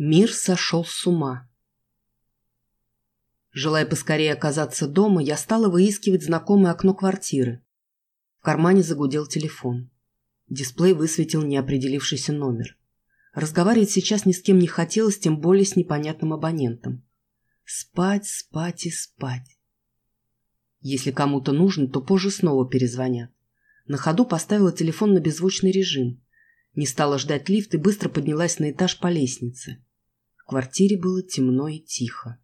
Мир сошел с ума. Желая поскорее оказаться дома, я стала выискивать знакомое окно квартиры. В кармане загудел телефон. Дисплей высветил неопределившийся номер. Разговаривать сейчас ни с кем не хотелось, тем более с непонятным абонентом. Спать, спать и спать. Если кому-то нужно, то позже снова перезвонят. На ходу поставила телефон на беззвучный режим. Не стала ждать лифт и быстро поднялась на этаж по лестнице квартире было темно и тихо.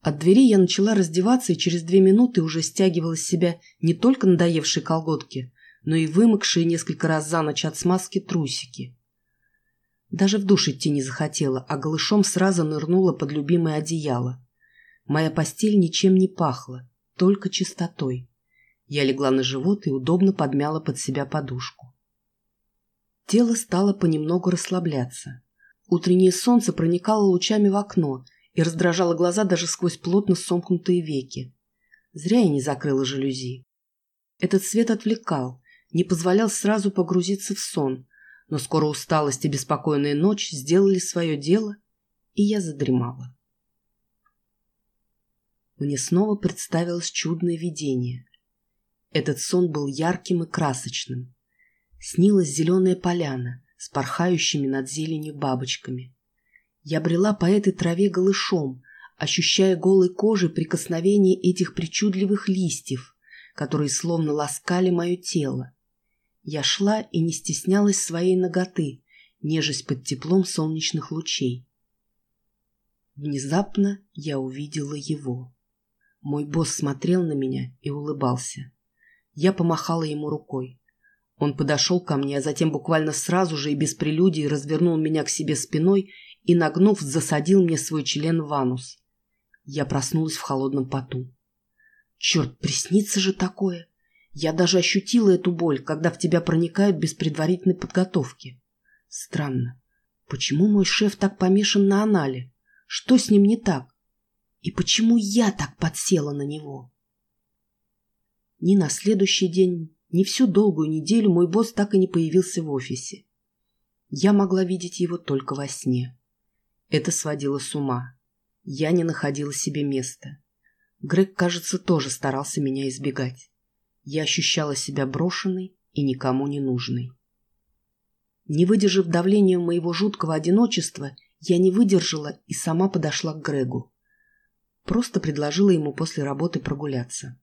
От двери я начала раздеваться и через две минуты уже стягивала с себя не только надоевшие колготки, но и вымокшие несколько раз за ночь от смазки трусики. Даже в душ идти не захотела, а голышом сразу нырнула под любимое одеяло. Моя постель ничем не пахла, только чистотой. Я легла на живот и удобно подмяла под себя подушку. Тело стало понемногу расслабляться. Утреннее солнце проникало лучами в окно и раздражало глаза даже сквозь плотно сомкнутые веки. Зря я не закрыла жалюзи. Этот свет отвлекал, не позволял сразу погрузиться в сон, но скоро усталость и беспокойная ночь сделали свое дело, и я задремала. Мне снова представилось чудное видение. Этот сон был ярким и красочным. Снилась зеленая поляна, с порхающими над зеленью бабочками. Я брела по этой траве голышом, ощущая голой кожей прикосновение этих причудливых листьев, которые словно ласкали мое тело. Я шла и не стеснялась своей ноготы, нежесть под теплом солнечных лучей. Внезапно я увидела его. Мой босс смотрел на меня и улыбался. Я помахала ему рукой. Он подошел ко мне, а затем буквально сразу же и без прелюдии развернул меня к себе спиной и, нагнув, засадил мне свой член в анус. Я проснулась в холодном поту. Черт, приснится же такое! Я даже ощутила эту боль, когда в тебя проникают без предварительной подготовки. Странно. Почему мой шеф так помешан на анале? Что с ним не так? И почему я так подсела на него? Ни на следующий день, не всю долгую неделю мой босс так и не появился в офисе. Я могла видеть его только во сне. Это сводило с ума. Я не находила себе места. Грег, кажется, тоже старался меня избегать. Я ощущала себя брошенной и никому не нужной. Не выдержав давления моего жуткого одиночества, я не выдержала и сама подошла к Грегу. Просто предложила ему после работы прогуляться.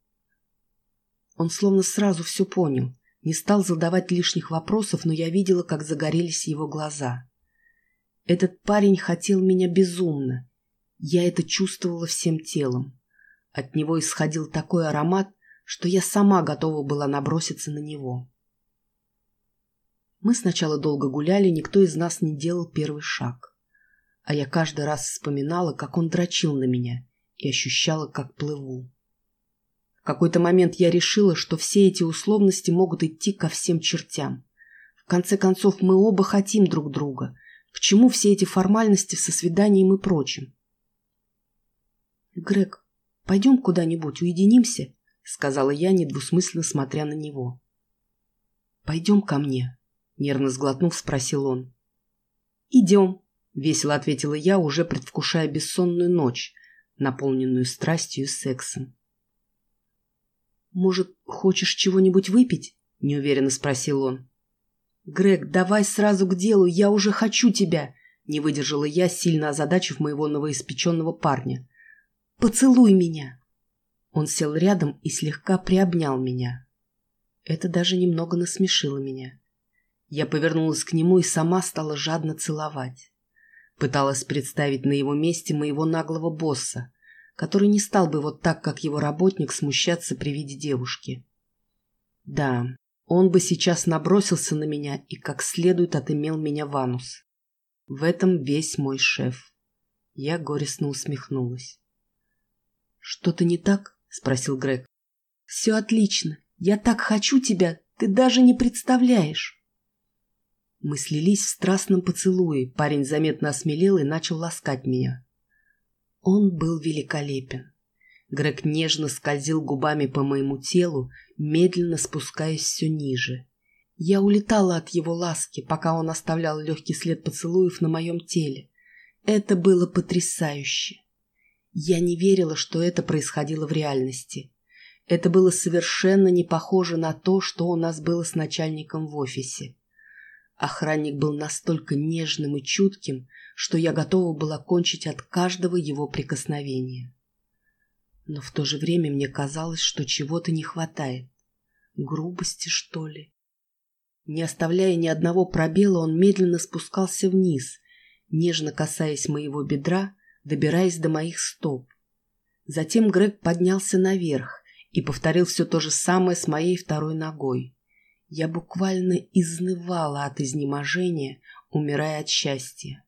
Он словно сразу все понял, не стал задавать лишних вопросов, но я видела, как загорелись его глаза. Этот парень хотел меня безумно. Я это чувствовала всем телом. От него исходил такой аромат, что я сама готова была наброситься на него. Мы сначала долго гуляли, никто из нас не делал первый шаг. А я каждый раз вспоминала, как он дрочил на меня, и ощущала, как плыву. В какой-то момент я решила, что все эти условности могут идти ко всем чертям. В конце концов, мы оба хотим друг друга. К чему все эти формальности со свиданием и прочим? «Грег, пойдем куда-нибудь, уединимся?» — сказала я, недвусмысленно смотря на него. «Пойдем ко мне», — нервно сглотнув, спросил он. «Идем», — весело ответила я, уже предвкушая бессонную ночь, наполненную страстью и сексом. «Может, хочешь чего-нибудь выпить?» — неуверенно спросил он. «Грег, давай сразу к делу, я уже хочу тебя!» — не выдержала я, сильно озадачив моего новоиспеченного парня. «Поцелуй меня!» Он сел рядом и слегка приобнял меня. Это даже немного насмешило меня. Я повернулась к нему и сама стала жадно целовать. Пыталась представить на его месте моего наглого босса, который не стал бы вот так, как его работник, смущаться при виде девушки. Да, он бы сейчас набросился на меня и как следует отымел меня в анус. В этом весь мой шеф. Я горестно усмехнулась. «Что-то не так?» — спросил Грег. «Все отлично. Я так хочу тебя, ты даже не представляешь». Мы слились в страстном поцелуе. Парень заметно осмелел и начал ласкать меня. Он был великолепен. Грег нежно скользил губами по моему телу, медленно спускаясь все ниже. Я улетала от его ласки, пока он оставлял легкий след поцелуев на моем теле. Это было потрясающе. Я не верила, что это происходило в реальности. Это было совершенно не похоже на то, что у нас было с начальником в офисе. Охранник был настолько нежным и чутким, что я готова была кончить от каждого его прикосновения. Но в то же время мне казалось, что чего-то не хватает. Грубости, что ли? Не оставляя ни одного пробела, он медленно спускался вниз, нежно касаясь моего бедра, добираясь до моих стоп. Затем Грег поднялся наверх и повторил все то же самое с моей второй ногой. Я буквально изнывала от изнеможения, умирая от счастья.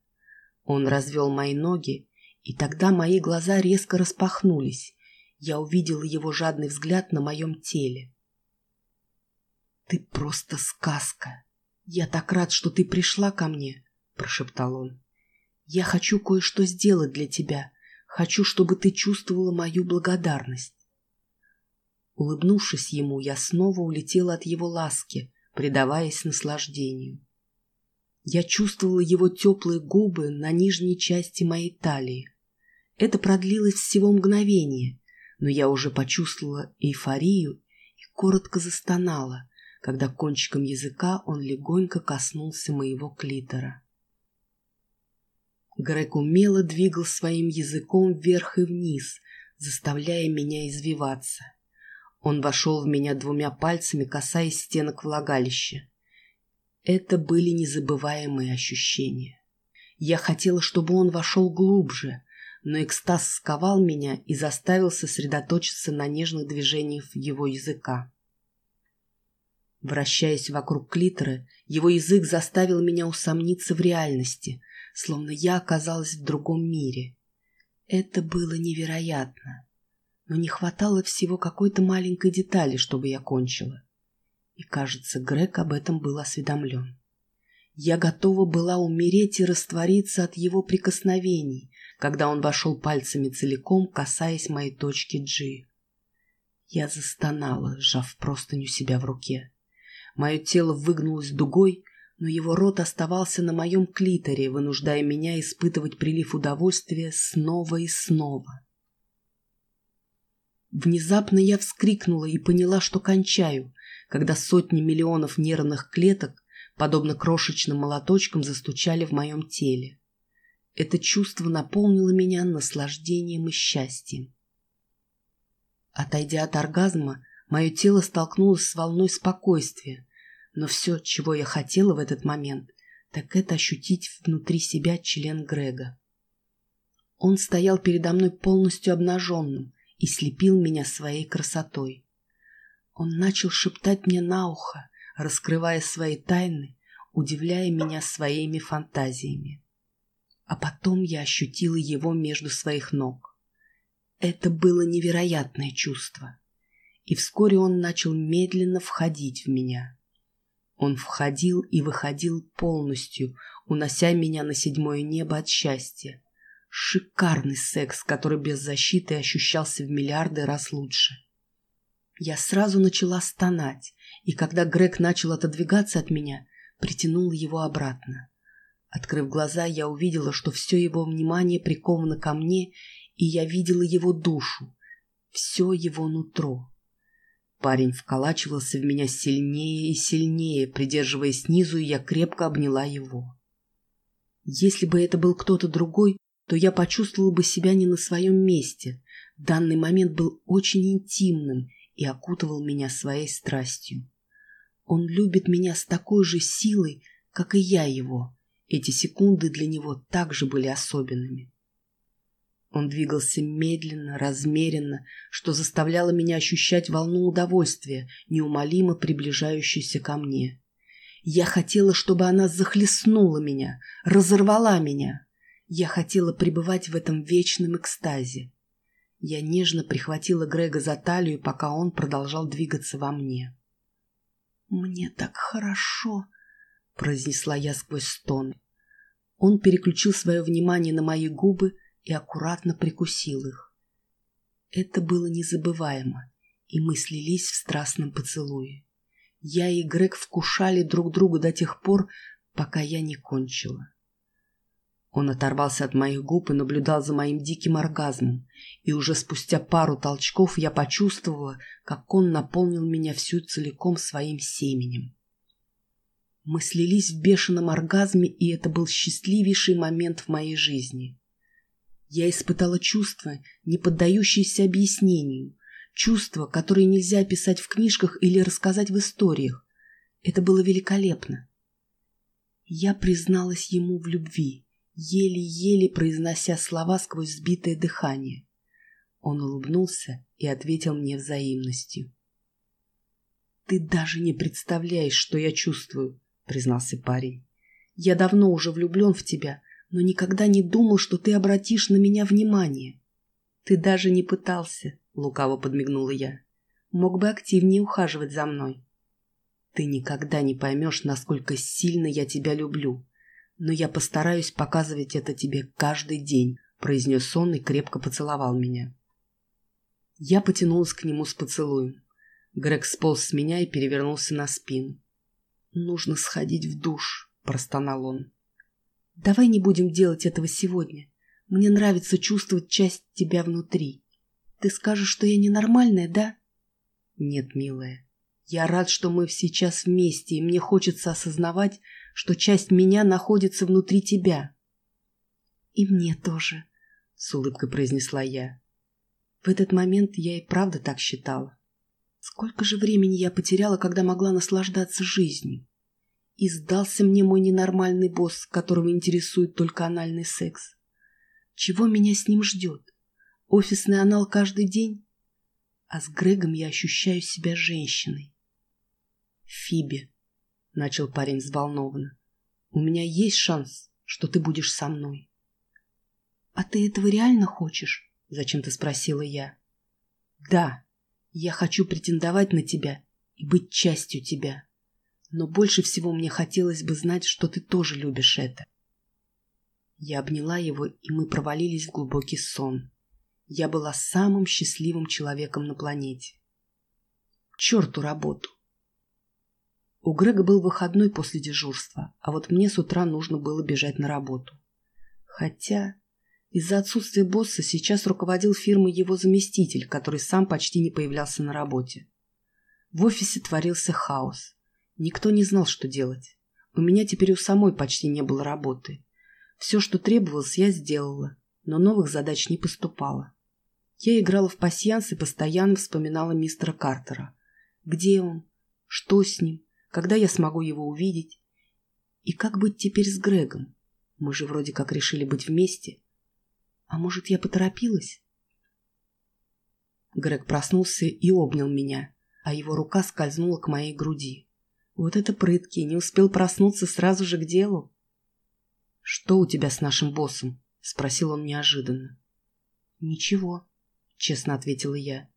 Он развел мои ноги, и тогда мои глаза резко распахнулись. Я увидела его жадный взгляд на моем теле. «Ты просто сказка! Я так рад, что ты пришла ко мне!» – прошептал он. «Я хочу кое-что сделать для тебя. Хочу, чтобы ты чувствовала мою благодарность». Улыбнувшись ему, я снова улетела от его ласки, предаваясь наслаждению. Я чувствовала его теплые губы на нижней части моей талии. Это продлилось всего мгновение, но я уже почувствовала эйфорию и коротко застонала, когда кончиком языка он легонько коснулся моего клитора. Грег умело двигал своим языком вверх и вниз, заставляя меня извиваться. Он вошел в меня двумя пальцами, касаясь стенок влагалища. Это были незабываемые ощущения. Я хотела, чтобы он вошел глубже, но экстаз сковал меня и заставил сосредоточиться на нежных движениях его языка. Вращаясь вокруг клитора, его язык заставил меня усомниться в реальности, словно я оказалась в другом мире. Это было невероятно, но не хватало всего какой-то маленькой детали, чтобы я кончила. И, кажется, Грег об этом был осведомлен. Я готова была умереть и раствориться от его прикосновений, когда он вошел пальцами целиком, касаясь моей точки G. Я застонала, сжав простыню себя в руке. Мое тело выгнулось дугой, но его рот оставался на моем клиторе, вынуждая меня испытывать прилив удовольствия снова и снова. Внезапно я вскрикнула и поняла, что кончаю, когда сотни миллионов нервных клеток, подобно крошечным молоточкам, застучали в моем теле. Это чувство наполнило меня наслаждением и счастьем. Отойдя от оргазма, мое тело столкнулось с волной спокойствия, но все, чего я хотела в этот момент, так это ощутить внутри себя член Грега. Он стоял передо мной полностью обнаженным и слепил меня своей красотой. Он начал шептать мне на ухо, раскрывая свои тайны, удивляя меня своими фантазиями. А потом я ощутила его между своих ног. Это было невероятное чувство. И вскоре он начал медленно входить в меня. Он входил и выходил полностью, унося меня на седьмое небо от счастья. Шикарный секс, который без защиты ощущался в миллиарды раз лучше. Я сразу начала стонать, и когда Грег начал отодвигаться от меня, притянула его обратно. Открыв глаза, я увидела, что все его внимание приковано ко мне, и я видела его душу, все его нутро. Парень вколачивался в меня сильнее и сильнее, придерживая снизу, и я крепко обняла его. Если бы это был кто-то другой, то я почувствовала бы себя не на своем месте. Данный момент был очень интимным, и окутывал меня своей страстью. Он любит меня с такой же силой, как и я его. Эти секунды для него также были особенными. Он двигался медленно, размеренно, что заставляло меня ощущать волну удовольствия, неумолимо приближающуюся ко мне. Я хотела, чтобы она захлестнула меня, разорвала меня. Я хотела пребывать в этом вечном экстазе. Я нежно прихватила Грега за талию, пока он продолжал двигаться во мне. «Мне так хорошо!» — произнесла я сквозь стон. Он переключил свое внимание на мои губы и аккуратно прикусил их. Это было незабываемо, и мы слились в страстном поцелуе. Я и Грег вкушали друг друга до тех пор, пока я не кончила. Он оторвался от моих губ и наблюдал за моим диким оргазмом, и уже спустя пару толчков я почувствовала, как он наполнил меня всю целиком своим семенем. Мы слились в бешеном оргазме, и это был счастливейший момент в моей жизни. Я испытала чувство, не поддающееся объяснению, чувство, которое нельзя описать в книжках или рассказать в историях. Это было великолепно. Я призналась ему в любви еле-еле произнося слова сквозь сбитое дыхание. Он улыбнулся и ответил мне взаимностью. «Ты даже не представляешь, что я чувствую», — признался парень. «Я давно уже влюблен в тебя, но никогда не думал, что ты обратишь на меня внимание». «Ты даже не пытался», — лукаво подмигнула я. «Мог бы активнее ухаживать за мной». «Ты никогда не поймешь, насколько сильно я тебя люблю», но я постараюсь показывать это тебе каждый день», — произнес он и крепко поцеловал меня. Я потянулась к нему с поцелуем. Грег сполз с меня и перевернулся на спину. «Нужно сходить в душ», — простонал он. «Давай не будем делать этого сегодня. Мне нравится чувствовать часть тебя внутри. Ты скажешь, что я ненормальная, да?» «Нет, милая. Я рад, что мы сейчас вместе, и мне хочется осознавать, что часть меня находится внутри тебя. И мне тоже, с улыбкой произнесла я. В этот момент я и правда так считала. Сколько же времени я потеряла, когда могла наслаждаться жизнью? И сдался мне мой ненормальный босс, которого интересует только анальный секс. Чего меня с ним ждет? Офисный анал каждый день? А с Грегом я ощущаю себя женщиной. Фиби, начал парень взволнованно. У меня есть шанс, что ты будешь со мной. А ты этого реально хочешь? Зачем-то спросила я. Да, я хочу претендовать на тебя и быть частью тебя. Но больше всего мне хотелось бы знать, что ты тоже любишь это. Я обняла его, и мы провалились в глубокий сон. Я была самым счастливым человеком на планете. К черту работу. У Грега был выходной после дежурства, а вот мне с утра нужно было бежать на работу. Хотя из-за отсутствия босса сейчас руководил фирмой его заместитель, который сам почти не появлялся на работе. В офисе творился хаос. Никто не знал, что делать. У меня теперь у самой почти не было работы. Все, что требовалось, я сделала, но новых задач не поступало. Я играла в пасьянс и постоянно вспоминала мистера Картера. Где он? Что с ним? Когда я смогу его увидеть? И как быть теперь с Грегом? Мы же вроде как решили быть вместе. А может, я поторопилась? Грег проснулся и обнял меня, а его рука скользнула к моей груди. Вот это прыткий, не успел проснуться сразу же к делу. «Что у тебя с нашим боссом?» — спросил он неожиданно. «Ничего», — честно ответила я.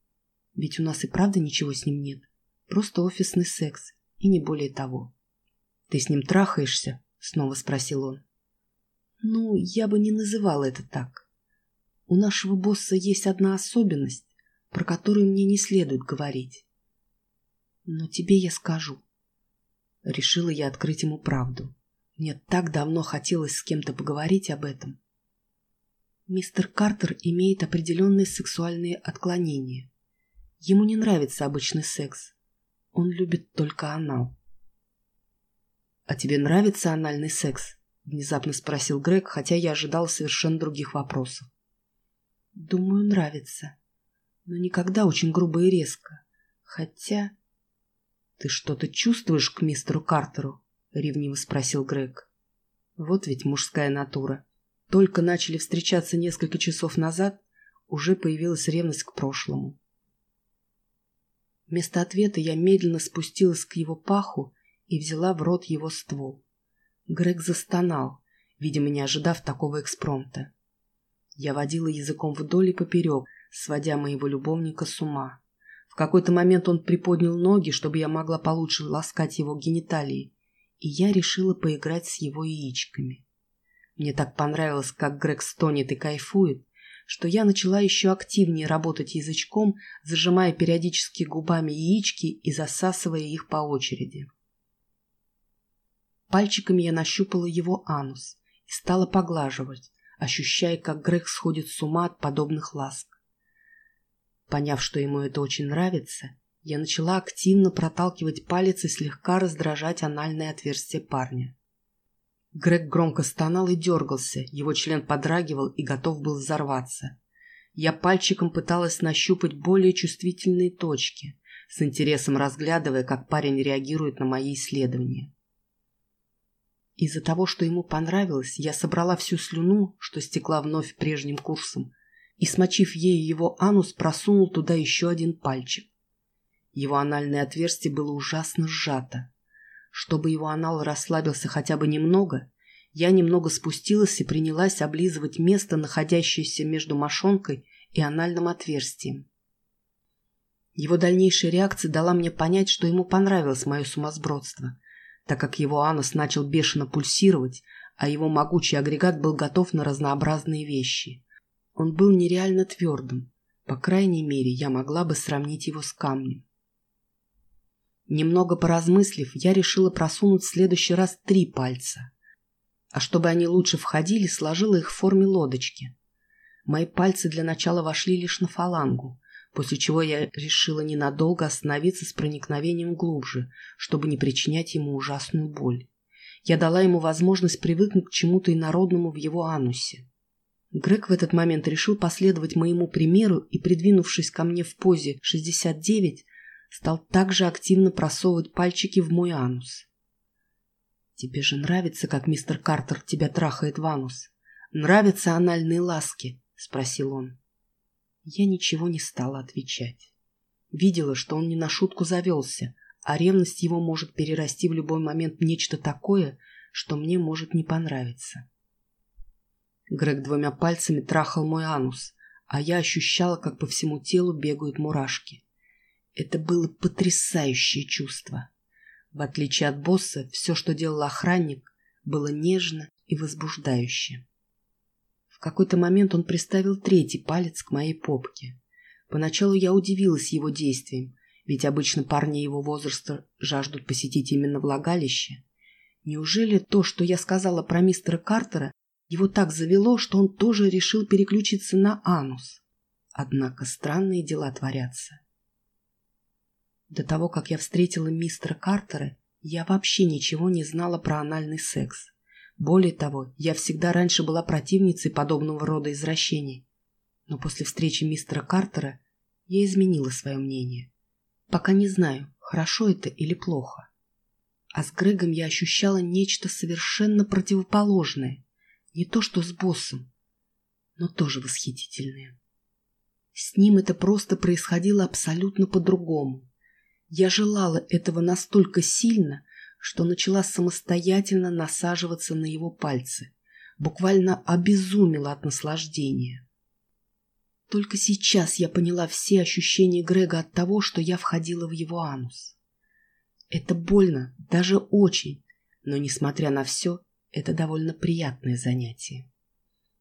«Ведь у нас и правда ничего с ним нет. Просто офисный секс и не более того. «Ты с ним трахаешься?» — снова спросил он. «Ну, я бы не называл это так. У нашего босса есть одна особенность, про которую мне не следует говорить. Но тебе я скажу». Решила я открыть ему правду. Мне так давно хотелось с кем-то поговорить об этом. Мистер Картер имеет определенные сексуальные отклонения. Ему не нравится обычный секс, он любит только анал. «А тебе нравится анальный секс?» — внезапно спросил Грег, хотя я ожидал совершенно других вопросов. «Думаю, нравится. Но никогда очень грубо и резко. Хотя...» «Ты что-то чувствуешь к мистеру Картеру?» — ревниво спросил Грег. «Вот ведь мужская натура. Только начали встречаться несколько часов назад, уже появилась ревность к прошлому. Вместо ответа я медленно спустилась к его паху и взяла в рот его ствол. Грег застонал, видимо, не ожидав такого экспромта. Я водила языком вдоль и поперек, сводя моего любовника с ума. В какой-то момент он приподнял ноги, чтобы я могла получше ласкать его гениталии, и я решила поиграть с его яичками. Мне так понравилось, как Грег стонет и кайфует, что я начала еще активнее работать язычком, зажимая периодически губами яички и засасывая их по очереди. Пальчиками я нащупала его анус и стала поглаживать, ощущая, как Грег сходит с ума от подобных ласк. Поняв, что ему это очень нравится, я начала активно проталкивать палец и слегка раздражать анальное отверстие парня. Грег громко стонал и дергался, его член подрагивал и готов был взорваться. Я пальчиком пыталась нащупать более чувствительные точки, с интересом разглядывая, как парень реагирует на мои исследования. Из-за того, что ему понравилось, я собрала всю слюну, что стекла вновь прежним курсом, и, смочив ею его анус, просунул туда еще один пальчик. Его анальное отверстие было ужасно сжато. Чтобы его анал расслабился хотя бы немного, я немного спустилась и принялась облизывать место, находящееся между мошонкой и анальным отверстием. Его дальнейшая реакция дала мне понять, что ему понравилось мое сумасбродство, так как его анус начал бешено пульсировать, а его могучий агрегат был готов на разнообразные вещи. Он был нереально твердым, по крайней мере, я могла бы сравнить его с камнем. Немного поразмыслив, я решила просунуть в следующий раз три пальца. А чтобы они лучше входили, сложила их в форме лодочки. Мои пальцы для начала вошли лишь на фалангу, после чего я решила ненадолго остановиться с проникновением глубже, чтобы не причинять ему ужасную боль. Я дала ему возможность привыкнуть к чему-то инородному в его анусе. Грег в этот момент решил последовать моему примеру и, придвинувшись ко мне в позе 69, стал также активно просовывать пальчики в мой анус. «Тебе же нравится, как мистер Картер тебя трахает в анус? Нравятся анальные ласки?» — спросил он. Я ничего не стала отвечать. Видела, что он не на шутку завелся, а ревность его может перерасти в любой момент нечто такое, что мне может не понравиться. Грег двумя пальцами трахал мой анус, а я ощущала, как по всему телу бегают мурашки. Это было потрясающее чувство. В отличие от босса, все, что делал охранник, было нежно и возбуждающе. В какой-то момент он приставил третий палец к моей попке. Поначалу я удивилась его действием, ведь обычно парни его возраста жаждут посетить именно влагалище. Неужели то, что я сказала про мистера Картера, его так завело, что он тоже решил переключиться на анус? Однако странные дела творятся. До того, как я встретила мистера Картера, я вообще ничего не знала про анальный секс. Более того, я всегда раньше была противницей подобного рода извращений. Но после встречи мистера Картера я изменила свое мнение. Пока не знаю, хорошо это или плохо. А с Грегом я ощущала нечто совершенно противоположное. Не то что с боссом, но тоже восхитительное. С ним это просто происходило абсолютно по-другому. Я желала этого настолько сильно, что начала самостоятельно насаживаться на его пальцы, буквально обезумела от наслаждения. Только сейчас я поняла все ощущения Грега от того, что я входила в его анус. Это больно, даже очень, но, несмотря на все, это довольно приятное занятие.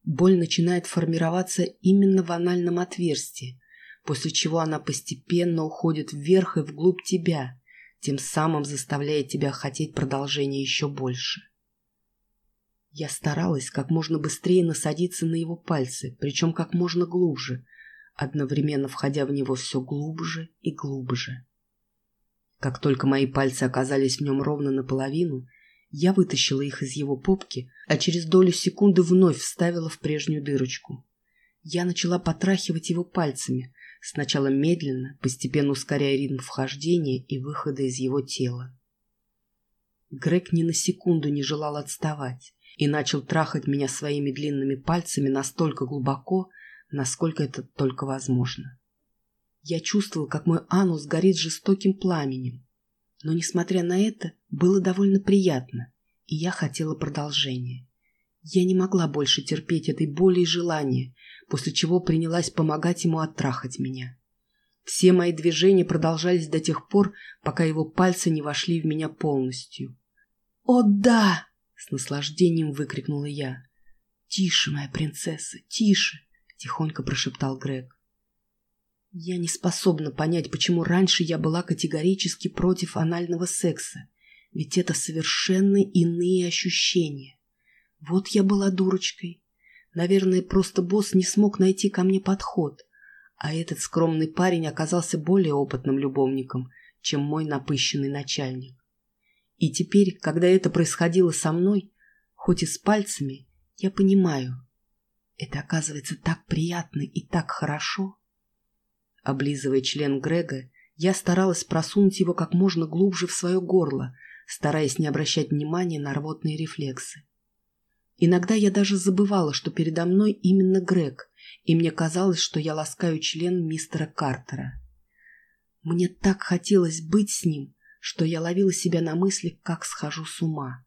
Боль начинает формироваться именно в анальном отверстии, после чего она постепенно уходит вверх и вглубь тебя, тем самым заставляя тебя хотеть продолжения еще больше. Я старалась как можно быстрее насадиться на его пальцы, причем как можно глубже, одновременно входя в него все глубже и глубже. Как только мои пальцы оказались в нем ровно наполовину, я вытащила их из его попки, а через долю секунды вновь вставила в прежнюю дырочку. Я начала потрахивать его пальцами, сначала медленно, постепенно ускоряя ритм вхождения и выхода из его тела. Грег ни на секунду не желал отставать и начал трахать меня своими длинными пальцами настолько глубоко, насколько это только возможно. Я чувствовал, как мой анус горит жестоким пламенем, но, несмотря на это, было довольно приятно, и я хотела продолжения. Я не могла больше терпеть этой боли и желания, после чего принялась помогать ему оттрахать меня. Все мои движения продолжались до тех пор, пока его пальцы не вошли в меня полностью. «О, да!» — с наслаждением выкрикнула я. «Тише, моя принцесса, тише! тихонько прошептал Грег. Я не способна понять, почему раньше я была категорически против анального секса, ведь это совершенно иные ощущения. Вот я была дурочкой. Наверное, просто босс не смог найти ко мне подход, а этот скромный парень оказался более опытным любовником, чем мой напыщенный начальник. И теперь, когда это происходило со мной, хоть и с пальцами, я понимаю, это оказывается так приятно и так хорошо. Облизывая член Грега, я старалась просунуть его как можно глубже в свое горло, стараясь не обращать внимания на рвотные рефлексы. Иногда я даже забывала, что передо мной именно Грег, и мне казалось, что я ласкаю член мистера Картера. Мне так хотелось быть с ним, что я ловила себя на мысли, как схожу с ума.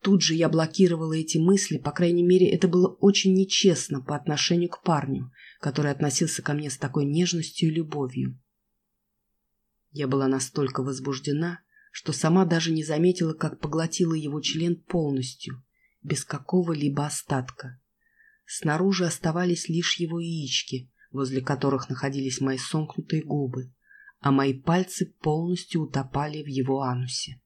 Тут же я блокировала эти мысли, по крайней мере, это было очень нечестно по отношению к парню, который относился ко мне с такой нежностью и любовью. Я была настолько возбуждена, что сама даже не заметила, как поглотила его член полностью, без какого-либо остатка. Снаружи оставались лишь его яички, возле которых находились мои сомкнутые губы, а мои пальцы полностью утопали в его анусе.